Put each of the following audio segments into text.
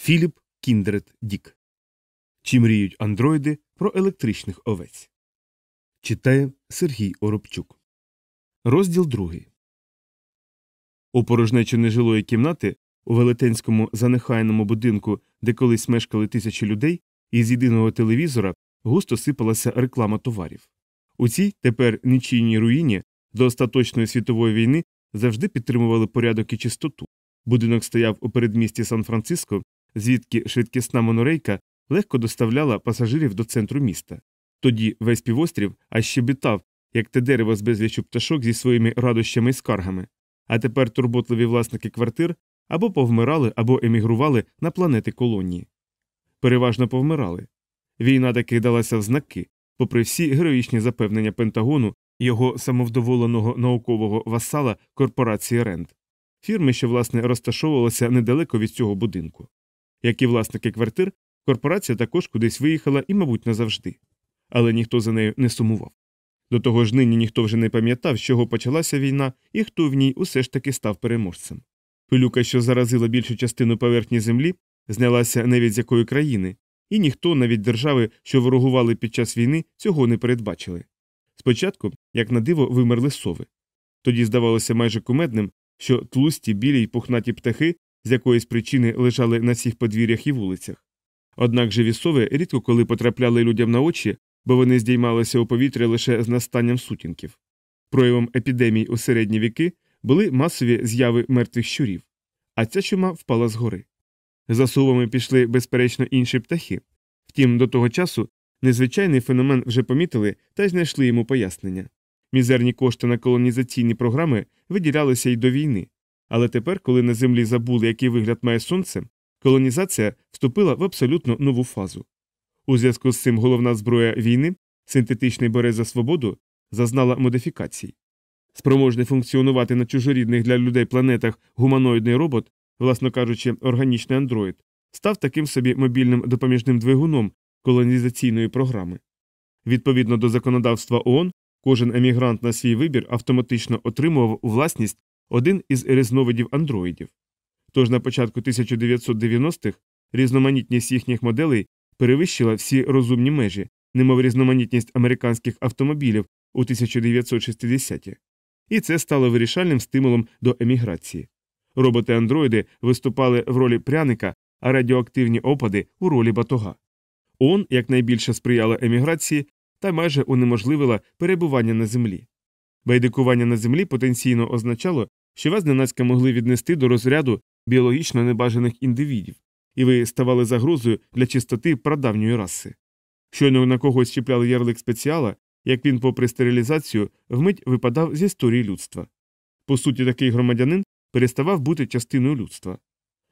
Філіп Кіндрет Дік. Чи мріють андроїди про електричних овець? Читає Сергій Оробчук. Розділ другий. У порожнечу нежилої кімнати у велетенському занехайному будинку, де колись мешкали тисячі людей, із єдиного телевізора густо сипалася реклама товарів. У цій тепер нічийній руїні до остаточної світової війни завжди підтримували порядок і чистоту. Будинок стояв у передмісті Сан-Франциско, звідки швидкісна монорейка легко доставляла пасажирів до центру міста. Тоді весь півострів аж щебітав, як те дерево з безлічу пташок зі своїми радощами і скаргами. А тепер турботливі власники квартир або повмирали, або емігрували на планети колонії. Переважно повмирали. Війна таки далася в знаки, попри всі героїчні запевнення Пентагону його самовдоволеного наукового васала корпорації Ренд, фірми, що власне розташовувалася недалеко від цього будинку. Як і власники квартир, корпорація також кудись виїхала і, мабуть, назавжди. Але ніхто за нею не сумував. До того ж нині ніхто вже не пам'ятав, з чого почалася війна і хто в ній усе ж таки став переможцем. Пилюка, що заразила більшу частину поверхні землі, знялася не від якої країни, і ніхто, навіть держави, що ворогували під час війни, цього не передбачили. Спочатку, як на диво, вимерли сови. Тоді здавалося майже кумедним, що тлусті, білі й пухнаті птахи з якоїсь причини лежали на всіх подвір'ях і вулицях. Однак живі сови рідко коли потрапляли людям на очі, бо вони здіймалися у повітря лише з настанням сутінків. Проявом епідемій у середні віки були масові зяви мертвих щурів, а ця чума впала згори. За совами пішли, безперечно, інші птахи. Втім, до того часу незвичайний феномен вже помітили та й знайшли йому пояснення. Мізерні кошти на колонізаційні програми виділялися й до війни, але тепер, коли на землі забули, який вигляд має сонце, колонізація вступила в абсолютно нову фазу. У зв'язку з цим головна зброя війни, синтетичний берез за свободу, зазнала модифікацій. Спроможний функціонувати на чужорідних для людей планетах гуманоїдний робот, власно кажучи, органічний андроїд, став таким собі мобільним допоміжним двигуном колонізаційної програми. Відповідно до законодавства ООН, кожен емігрант на свій вибір автоматично отримував у власність один із різновидів андроїдів. Тож на початку 1990-х різноманітність їхніх моделей перевищила всі розумні межі, немов різноманітність американських автомобілів у 1960-ті. І це стало вирішальним стимулом до еміграції. Роботи-андроїди виступали в ролі пряника, а радіоактивні опади у ролі батога. ООН якнайбільше сприяла еміграції та майже унеможливила перебування на землі. Байдикування на землі потенційно означало, що вас ненацька могли віднести до розряду біологічно небажаних індивідів, і ви ставали загрозою для чистоти прадавньої раси. Щойно на когось чіпляли ярлик спеціала, як він, попри стерилізацію, вмить випадав з історії людства. По суті, такий громадянин переставав бути частиною людства.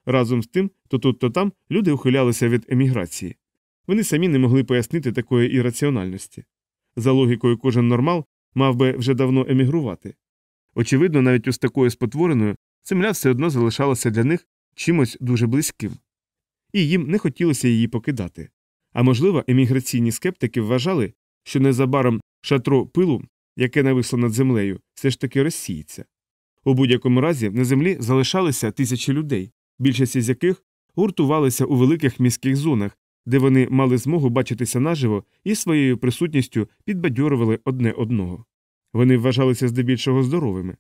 Разом з тим, то тут, то там люди ухилялися від еміграції. Вони самі не могли пояснити такої ірраціональності. За логікою, кожен нормал мав би вже давно емігрувати. Очевидно, навіть із такою спотвореною земля все одно залишалася для них чимось дуже близьким, і їм не хотілося її покидати. А можливо, еміграційні скептики вважали, що незабаром шатро пилу, яке нависло над землею, все ж таки розсіється. У будь-якому разі на землі залишалися тисячі людей, більшість з яких гуртувалися у великих міських зонах, де вони мали змогу бачитися наживо і своєю присутністю підбадьорували одне одного. Вони вважалися здебільшого здоровими.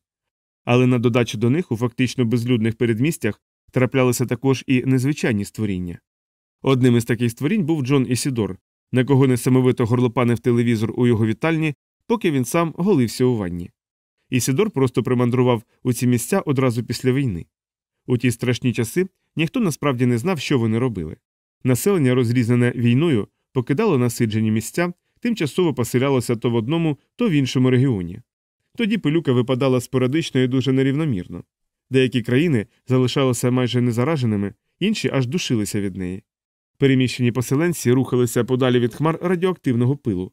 Але на додачу до них у фактично безлюдних передмістях траплялися також і незвичайні створіння. Одним із таких створінь був Джон Ісідор, на кого несамовито горлопанив телевізор у його вітальні, поки він сам голився у ванні. Ісідор просто примандрував у ці місця одразу після війни. У ті страшні часи ніхто насправді не знав, що вони робили. Населення, розрізнене війною, покидало насиджені місця, тимчасово поселялося то в одному, то в іншому регіоні. Тоді пилюка випадала спорадично і дуже нерівномірно. Деякі країни залишалися майже незараженими, інші аж душилися від неї. Переміщені поселенці рухалися подалі від хмар радіоактивного пилу.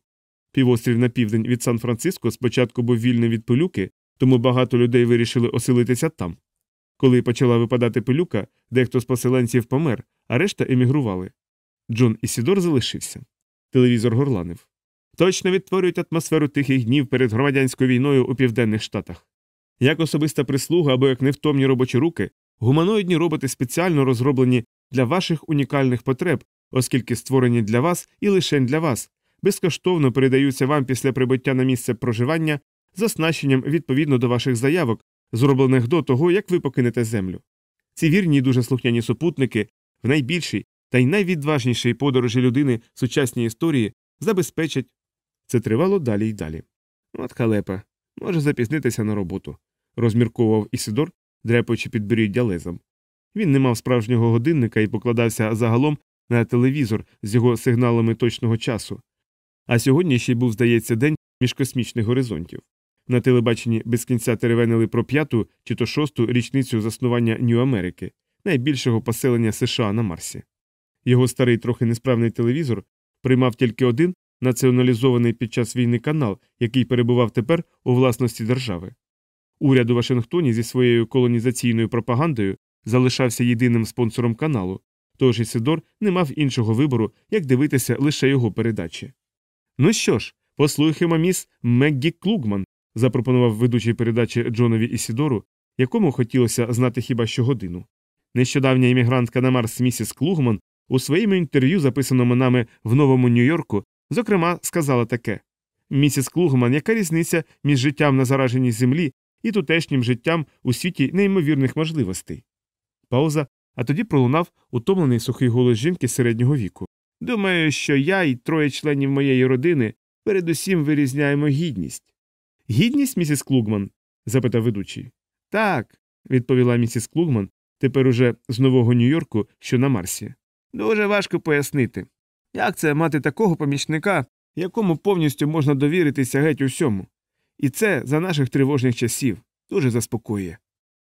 Півострів на південь від Сан-Франциско спочатку був вільний від пилюки, тому багато людей вирішили оселитися там. Коли почала випадати пилюка, дехто з поселенців помер, а решта емігрували. Джон Ісідор залишився. Телевізор горланив. Точно відтворюють атмосферу тихих днів перед громадянською війною у південних штатах. Як особиста прислуга або як невтомні робочі руки, гуманоїдні роботи спеціально розроблені для ваших унікальних потреб, оскільки створені для вас і лише для вас, безкоштовно передаються вам після прибуття на місце проживання з оснащенням відповідно до ваших заявок, зроблених до того, як ви покинете землю. Ці вірні і дуже слухняні супутники в найбільшій та й найвідважнішій подорожі людини сучасній історії забезпечать. Це тривало далі й далі. От халепа, може запізнитися на роботу, розмірковував Ісидор, дряпаючи підборіддя лезом. Він не мав справжнього годинника і покладався загалом на телевізор з його сигналами точного часу. А сьогодні ще й був, здається, день міжкосмічних горизонтів. На телебаченні без кінця теревенили про п'яту чи то шосту річницю заснування Нью-Америки, найбільшого поселення США на Марсі. Його старий трохи несправний телевізор приймав тільки один націоналізований під час війни канал, який перебував тепер у власності держави. Уряд у Вашингтоні зі своєю колонізаційною пропагандою залишався єдиним спонсором каналу, тож Ісидор не мав іншого вибору, як дивитися лише його передачі. Ну що ж, послухаймо міс Меггі Клугман, запропонував ведучий передачі Джонові Ісідору, якому хотілося знати хіба що годину. Нещодавня іммігрантка на Марс місіс Клугман у своєму інтерв'ю, записаному нами в Новому Нью-Йорку, зокрема, сказала таке Місіс Клугман, яка різниця між життям на зараженій землі і тутешнім життям у світі неймовірних можливостей? Пауза, а тоді пролунав утомлений сухий голос жінки середнього віку. Думаю, що я і троє членів моєї родини передусім вирізняємо гідність. Гідність, місіс Клугман? запитав ведучий. Так, відповіла місіс Клугман, тепер уже з нового Нью-Йорку, що на Марсі. Дуже важко пояснити. Як це мати такого помічника, якому повністю можна довіритися геть усьому? І це за наших тривожних часів дуже заспокоює.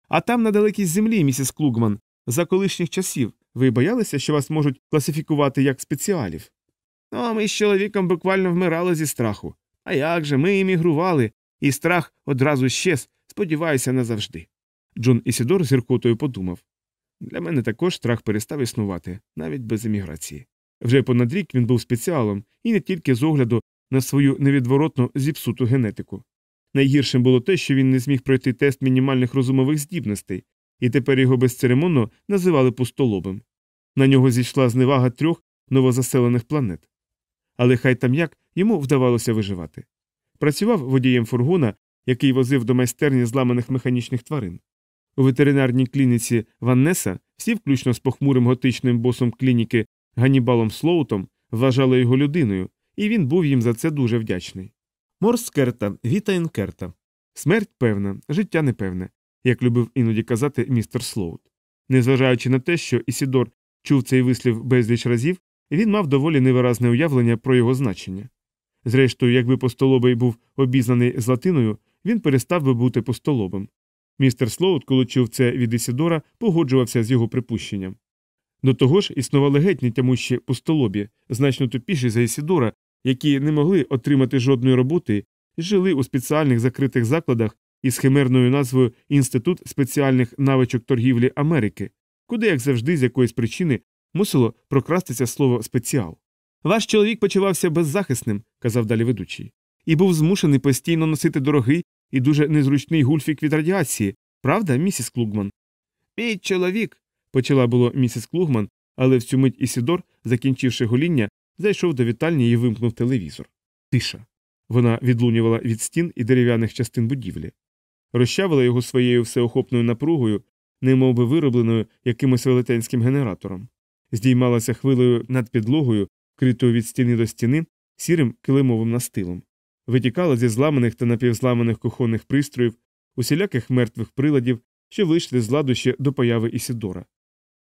А там на далекій землі, місіс Клугман, за колишніх часів, ви боялися, що вас можуть класифікувати як спеціалів? Ну, а ми з чоловіком буквально вмирали зі страху. А як же ми іммігрували, і страх одразу щез, сподіваюся, назавжди. Джон Ісідор з гіркотою подумав для мене також страх перестав існувати, навіть без еміграції. Вже понад рік він був спеціалом і не тільки з огляду на свою невідворотно зіпсуту генетику. Найгіршим було те, що він не зміг пройти тест мінімальних розумових здібностей, і тепер його безцеремонно називали пустолобим. На нього зійшла зневага трьох новозаселених планет. Але хай там як йому вдавалося виживати. Працював водієм фургона, який возив до майстерні зламаних механічних тварин. У ветеринарній клініці Ваннеса всі, включно з похмурим готичним босом клініки Ганібалом Слоутом, вважали його людиною, і він був їм за це дуже вдячний. Морс керта, віта інкерта. Смерть певна, життя непевне, як любив іноді казати містер Слоут. Незважаючи на те, що Ісідор чув цей вислів безліч разів, він мав доволі невиразне уявлення про його значення. Зрештою, якби постолобий був обізнаний з латиною, він перестав би бути постолобим. Містер Слоут, коли чув це від Ісідора, погоджувався з його припущенням. До того ж, існували геть нетямущі пустолобі, значно тупіші за Ісідора, які не могли отримати жодної роботи жили у спеціальних закритих закладах із химерною назвою Інститут спеціальних навичок торгівлі Америки, куди, як завжди, з якоїсь причини мусило прокрастися слово спеціал. Ваш чоловік почувався беззахисним, казав далі ведучий, і був змушений постійно носити дорогий і дуже незручний гульфік від радіації, правда, місіс Клугман? Мій чоловік, почала було місіс Клугман, але в цю мить Ісідор, закінчивши гоління, зайшов до вітальні і вимкнув телевізор. Тиша. Вона відлунювала від стін і дерев'яних частин будівлі, розчавила його своєю всеохопною напругою, немовби виробленою якимось велетенським генератором, здіймалася хвилею над підлогою, критою від стіни до стіни, сірим килимовим настилом, витікала зі зламаних та напівзламаних кухонних пристроїв, усіляких мертвих приладів, що вийшли з ладу ще до появи Ісідора.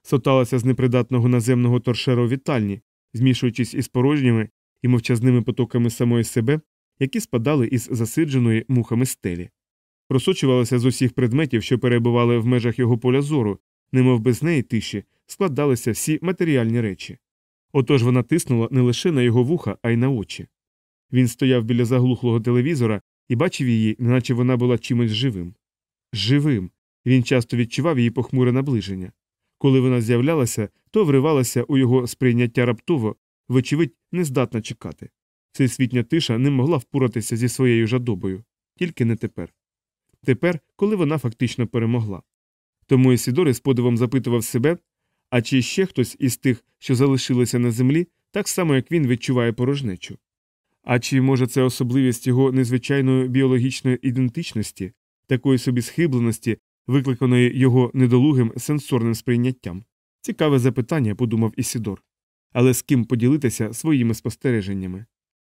Соталася з непридатного наземного торшера у вітальні, змішуючись із порожніми і мовчазними потоками самої себе, які спадали із засидженої мухами стелі. Просочувалася з усіх предметів, що перебували в межах його поля зору, немов без неї тиші, складалися всі матеріальні речі. Отож вона тиснула не лише на його вуха, а й на очі. Він стояв біля заглухлого телевізора і бачив її, неначе вона була чимось живим. Живим. Він часто відчував її похмуре наближення. Коли вона з'являлася, то вривалася у його сприйняття раптово, вочевидь, не здатна чекати. Всесвітня тиша не могла впоратися зі своєю жадобою, тільки не тепер. Тепер, коли вона фактично перемогла. Тому Ісідор із подивом запитував себе, А чи ще хтось із тих, що залишилися на землі, так само як він відчуває порожнечу? А чи може це особливість його незвичайної біологічної ідентичності, такої собі схибленості, викликаної його недолугим сенсорним сприйняттям? Цікаве запитання, подумав Ісідор. Але з ким поділитися своїми спостереженнями?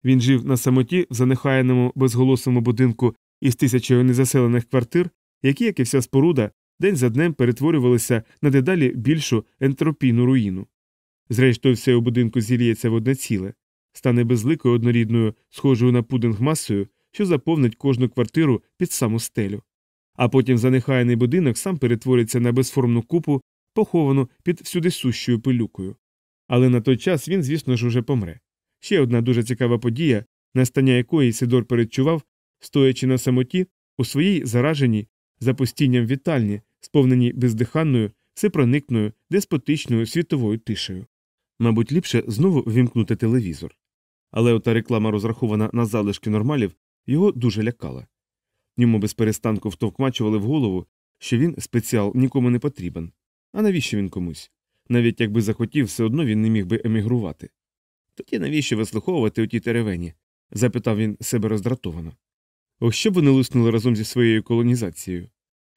Він жив на самоті в занехаяному безголосому будинку із тисячею незаселених квартир, які, як і вся споруда, день за днем перетворювалися на дедалі більшу ентропійну руїну. Зрештою, все у будинку зіліється в одне ціле, стане безликою однорідною, схожою на пудинг масою, що заповнить кожну квартиру під саму стелю. А потім занехаяний будинок сам перетвориться на безформну купу, поховану під всюдисущою пилюкою. Але на той час він, звісно ж, уже помре. Ще одна дуже цікава подія, настання якої Сидор передчував, стоячи на самоті у своїй зараженій запустінням вітальні, сповненій бездиханною, всепроникною, деспотичною світовою тишею. Мабуть, ліпше знову вімкнути телевізор. Але ота реклама, розрахована на залишки нормалів, його дуже лякала. Йому без перестанку втовкмачували в голову, що він спеціал нікому не потрібен. А навіщо він комусь? Навіть якби захотів, все одно він не міг би емігрувати. Тоді навіщо вислуховувати оті теревені? запитав він себе роздратовано. Ох, що б вони луснули разом зі своєю колонізацією.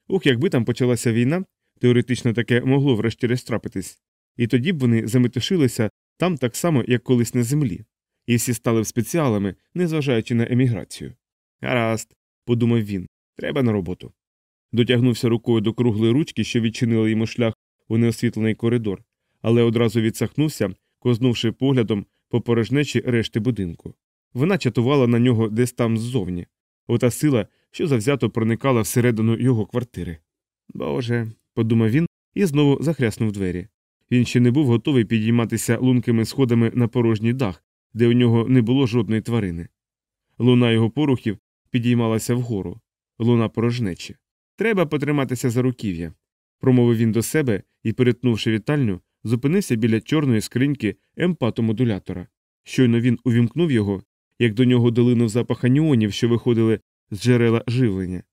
Ух, якби там почалася війна, теоретично таке могло врешті-решт трапитись, і тоді б вони заметушилися там так само, як колись на землі, і всі стали б спеціалами, незважаючи на еміграцію. Гаразд, подумав він, треба на роботу. Дотягнувся рукою до круглої ручки, що відчинила йому шлях у неосвітлений коридор, але одразу відсахнувся, кознувши поглядом по порожнечі решти будинку. Вона чатувала на нього десь там ззовні, ота сила, що завзято проникала всередину його квартири. Боже, подумав він і знову захряснув двері. Він ще не був готовий підійматися лункими сходами на порожній дах, де у нього не було жодної тварини. Луна його порухів підіймалася вгору, луна порожнечі. Треба потриматися за руків'я, промовив він до себе і, перетнувши вітальню, зупинився біля чорної скриньки емпатомодулятора. Щойно він увімкнув його, як до нього долинув запах аніонів, що виходили з джерела живлення.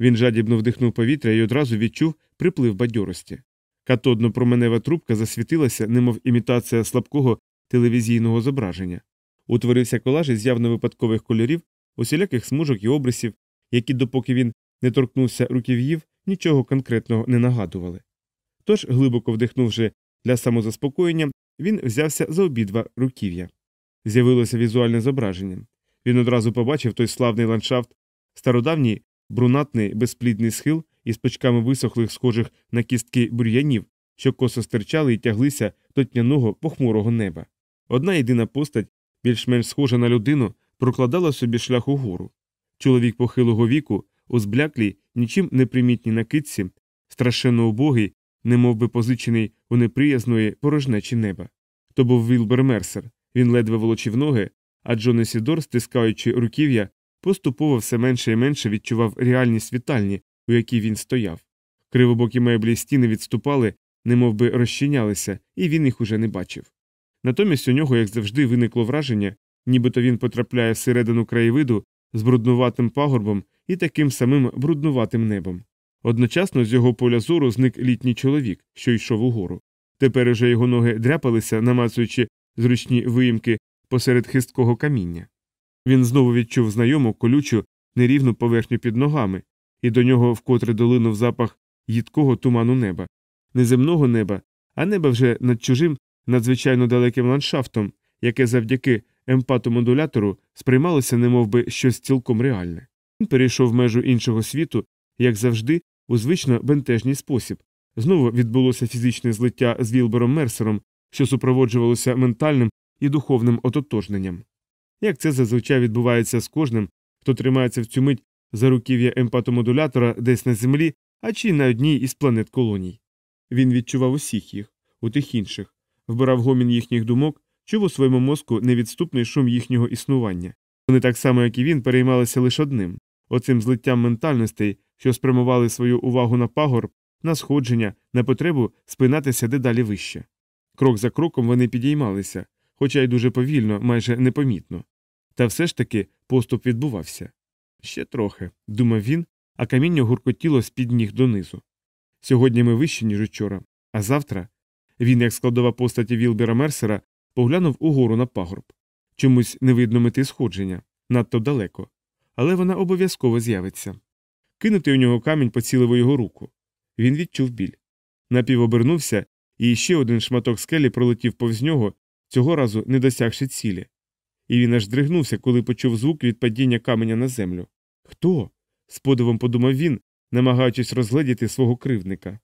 Він жадібно вдихнув повітря і одразу відчув приплив бадьорості. Катодно променева трубка засвітилася, немов імітація слабкого телевізійного зображення. Утворився колаж із явно випадкових кольорів, усіляких смужок і обрисів, які, допоки він не торкнувся руків'їв, нічого конкретного не нагадували. Тож, глибоко вдихнувши для самозаспокоєння, він взявся за обидва руків'я. З'явилося візуальне зображення. Він одразу побачив той славний ландшафт, стародавній брунатний безплідний схил із почками висохлих, схожих на кістки бур'янів, що косо стирчали і тяглися до тьняного похмурого неба. Одна єдина постать, більш-менш схожа на людину, прокладала собі шлях угору. Чоловік похилого віку, у нічим не примітній накидці, страшенно убогий, немов би позичений у неприязної порожнечі неба. То був Вілбер Мерсер, він ледве волочив ноги, а Джон Сідор, стискаючи руків'я, поступово все менше і менше відчував реальність вітальні, у якій він стояв. Кривобокі меблі стіни відступали, немов би розчинялися, і він їх уже не бачив. Натомість у нього, як завжди, виникло враження, нібито він потрапляє всередину краєвиду з бруднуватим пагорбом і таким самим бруднуватим небом. Одночасно з його поля зору зник літній чоловік, що йшов угору. Тепер уже його ноги дряпалися, намацуючи зручні виїмки посеред хисткого каміння. Він знову відчув знайому колючу нерівну поверхню під ногами, і до нього вкотре долинув запах їдкого туману неба, не земного неба, а неба вже над чужим, надзвичайно далеким ландшафтом, яке завдяки емпатомодулятору сприймалося немовби щось цілком реальне. Він перейшов межу іншого світу, як завжди, у звично бентежній спосіб. Знову відбулося фізичне злиття з Вілбером Мерсером, що супроводжувалося ментальним і духовним ототожненням. Як це зазвичай відбувається з кожним, хто тримається в цю мить за руків'я емпатомодулятора десь на землі, а чи на одній із планет колоній. Він відчував усіх їх, у тих інших, вбирав гомін їхніх думок, чув у своєму мозку невідступний шум їхнього існування. Вони так само, як і він, переймалися лише одним оцим злиттям ментальностей, що спрямували свою увагу на пагорб, на сходження, на потребу спинатися дедалі вище. Крок за кроком вони підіймалися, хоча й дуже повільно, майже непомітно. Та все ж таки поступ відбувався. Ще трохи, думав він, а каміння гуркотіло з під ніг донизу. Сьогодні ми вище, ніж учора, а завтра. Він, як складова постаті Вілбера Мерсера, поглянув угору на пагорб. Чомусь не видно мети сходження надто далеко. Але вона обов'язково з'явиться. Кинути у нього камінь поцілив його руку. Він відчув біль. Напів обернувся, і ще один шматок скелі пролетів повз нього, цього разу не досягши цілі. І він аж здригнувся, коли почув звук від падіння каменя на землю. Хто? з подивом подумав він, намагаючись розгледіти свого кривдника.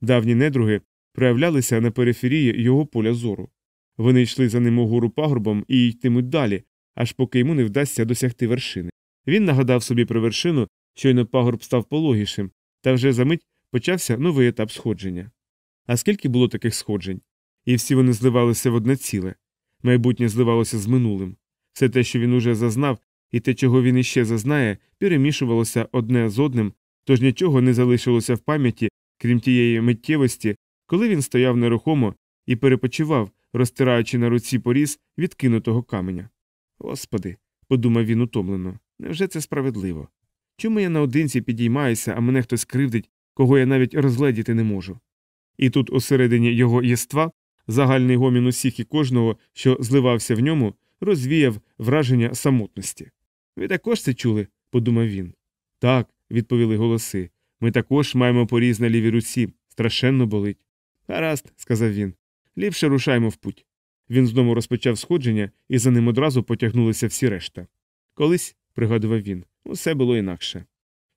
Давні недруги проявлялися на периферії його поля зору. Вони йшли за ним угору пагорбом і йтимуть далі, аж поки йому не вдасться досягти вершини. Він нагадав собі про вершину, щойно пагорб став пологішим, та вже за мить почався новий етап сходження. А скільки було таких сходжень? І всі вони зливалися в одне ціле. Майбутнє зливалося з минулим. Все те, що він уже зазнав, і те, чого він іще зазнає, перемішувалося одне з одним, тож нічого не залишилося в пам'яті, крім тієї миттєвості, коли він стояв нерухомо і перепочивав, розтираючи на руці поріз відкинутого каменя. Господи, подумав він утомлено, невже це справедливо? Чому я наодинці підіймаюся, а мене хтось кривдить, кого я навіть розгледіти не можу? І тут, усередині його єства, загальний гомін усіх і кожного, що зливався в ньому, розвіяв враження самотності. Ви також це чули? подумав він. Так, відповіли голоси. Ми також маємо поріз на лівій руці, страшенно болить. Гаразд, сказав він. Ліпше рушаймо в путь. Він знову розпочав сходження, і за ним одразу потягнулися всі решта. Колись, пригадував він, усе було інакше.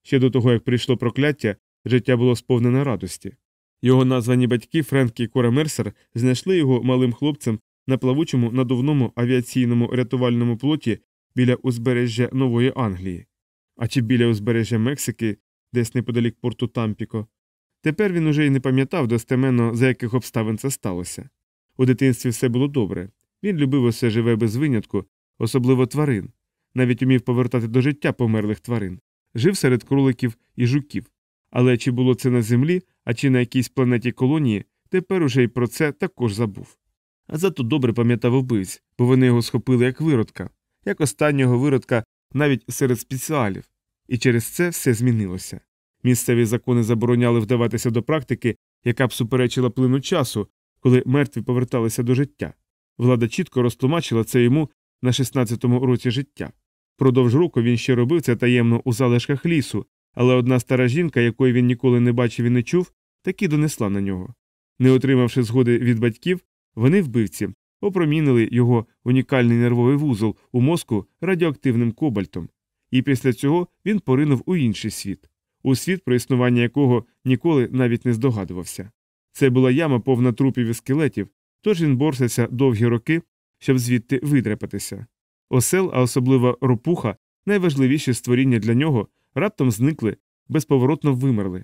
Ще до того, як прийшло прокляття, життя було сповнене радості. Його названі батьки Френк і Кора Мерсер знайшли його малим хлопцем на плавучому надувному авіаційному рятувальному плоті біля узбережжя Нової Англії, а чи біля узбережжя Мексики, десь неподалік порту Тампіко. Тепер він уже й не пам'ятав достеменно, за яких обставин це сталося. У дитинстві все було добре. Він любив усе живе без винятку, особливо тварин, навіть умів повертати до життя померлих тварин, жив серед кроликів і жуків. Але чи було це на землі, а чи на якійсь планеті колонії, тепер уже й про це також забув. А зато добре пам'ятав убивць, бо вони його схопили як виродка, як останнього виродка навіть серед спеціалів, і через це все змінилося. Місцеві закони забороняли вдаватися до практики, яка б суперечила плину часу, коли мертві поверталися до життя. Влада чітко розтлумачила це йому на 16-му році життя. Продовж року він ще робив це таємно у залишках лісу, але одна стара жінка, якої він ніколи не бачив і не чув, таки донесла на нього. Не отримавши згоди від батьків, вони вбивці опромінили його унікальний нервовий вузол у мозку радіоактивним кобальтом, і після цього він поринув у інший світ, у світ, про існування якого ніколи навіть не здогадувався. Це була яма повна трупів і скелетів, тож він борсився довгі роки, щоб звідти видряпатися. Осел, а особливо ропуха, найважливіші створіння для нього, раптом зникли, безповоротно вимерли.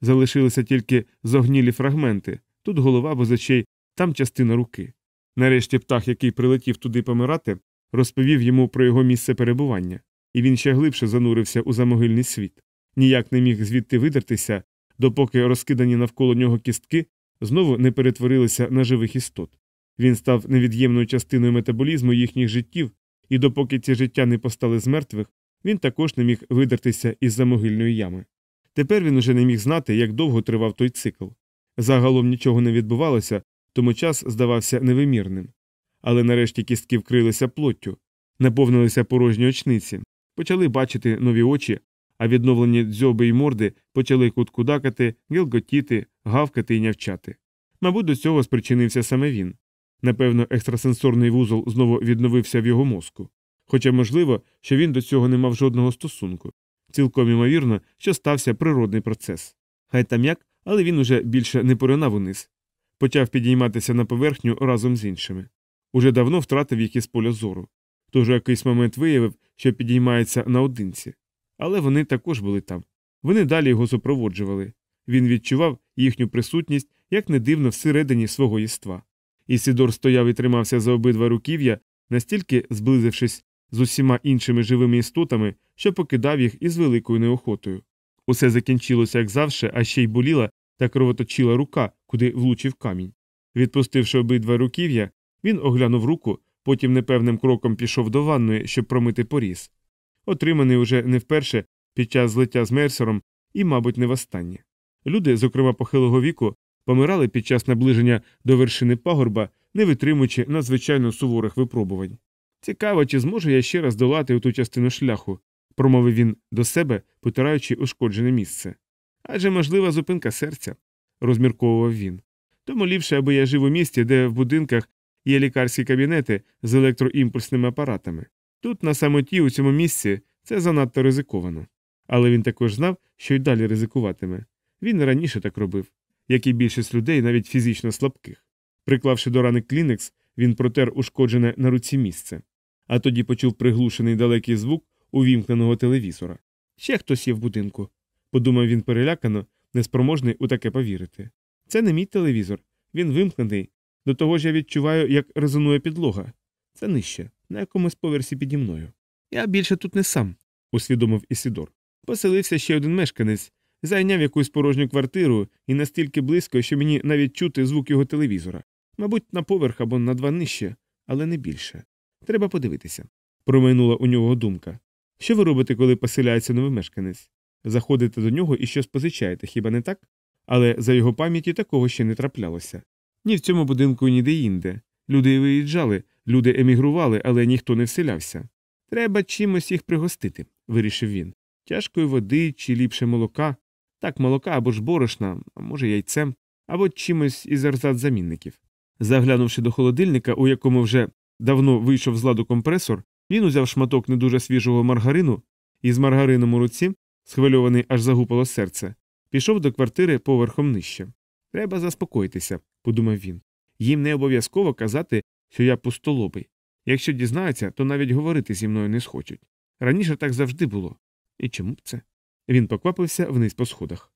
Залишилися тільки зогнілі фрагменти тут голова без очей, там частина руки. Нарешті птах, який прилетів туди помирати, розповів йому про його місце перебування, і він ще глибше занурився у замогильний світ. Ніяк не міг звідти видертися, допоки розкидані навколо нього кістки знову не перетворилися на живих істот. Він став невід'ємною частиною метаболізму їхніх життів, і допоки ці життя не постали з мертвих, він також не міг видертися із замогильної ями. Тепер він уже не міг знати, як довго тривав той цикл. Загалом нічого не відбувалося, тому час здавався невимірним. Але нарешті кістки вкрилися плоттю, наповнилися порожні очниці, почали бачити нові очі, а відновлені дзьоби й морди почали куткудакати, гілготіти, гавкати і нявчати. Мабуть, до цього спричинився саме він. Напевно, екстрасенсорний вузол знову відновився в його мозку. Хоча можливо, що він до цього не мав жодного стосунку. Цілком імовірно, що стався природний процес. Хай там як, але він уже більше не поринав униз, почав підійматися на поверхню разом з іншими. Уже давно втратив їх із поля зору. Тож у якийсь момент виявив, що підіймається наодинці. Але вони також були там. Вони далі його супроводжували. Він відчував їхню присутність, як не дивно, всередині свого єства. Ісідор стояв і тримався за обидва руків'я, настільки зблизившись з усіма іншими живими істотами, що покидав їх із великою неохотою. Усе закінчилося, як завше, а ще й боліла та кровоточила рука, куди влучив камінь. Відпустивши обидва руків'я, він оглянув руку, потім непевним кроком пішов до ванної, щоб промити поріз. Отриманий уже не вперше під час злиття з мерсером і, мабуть, не востаннє. Люди, зокрема похилого віку, помирали під час наближення до вершини пагорба, не витримуючи надзвичайно суворих випробувань. Цікаво, чи зможу я ще раз долати ту частину шляху, промовив він до себе, потираючи ушкоджене місце. Адже можлива зупинка серця, розмірковував він. Тому ліпше, аби я жив у місті, де в будинках є лікарські кабінети з електроімпульсними апаратами. Тут, на самоті, у цьому місці, це занадто ризиковано. Але він також знав, що й далі ризикуватиме. Він раніше так робив, як і більшість людей, навіть фізично слабких. Приклавши до рани клінекс, він протер ушкоджене на руці місце, а тоді почув приглушений далекий звук увімкненого телевізора. Ще хтось є в будинку, подумав він перелякано, неспроможний у таке повірити. Це не мій телевізор, він вимкнений. До того ж я відчуваю, як резонує підлога. Це нижче, на якомусь поверсі піді мною. Я більше тут не сам, усвідомив Ісідор. Поселився ще один мешканець, зайняв якусь порожню квартиру і настільки близько, що мені навіть чути звук його телевізора. Мабуть, на поверх або на два нижче, але не більше. Треба подивитися. Промайнула у нього думка. Що ви робите, коли поселяється новий мешканець? Заходите до нього і щось позичаєте, хіба не так? Але за його пам'яті такого ще не траплялося. Ні в цьому будинку, ні де інде. Люди виїжджали, люди емігрували, але ніхто не вселявся. Треба чимось їх пригостити, вирішив він. Тяжкої води чи ліпше молока, так молока або ж борошна, а може яйцем, або чимось із замінників. Заглянувши до холодильника, у якому вже давно вийшов з ладу компресор, він узяв шматок не дуже свіжого маргарину і з маргарином у руці, схвильований аж загупало серце, пішов до квартири поверхом нижче. Треба заспокоїтися, подумав він. Їм не обов'язково казати, що я пустолобий. Якщо дізнаються, то навіть говорити зі мною не схочуть. Раніше так завжди було. І чому б це? Він поквапився вниз по сходах.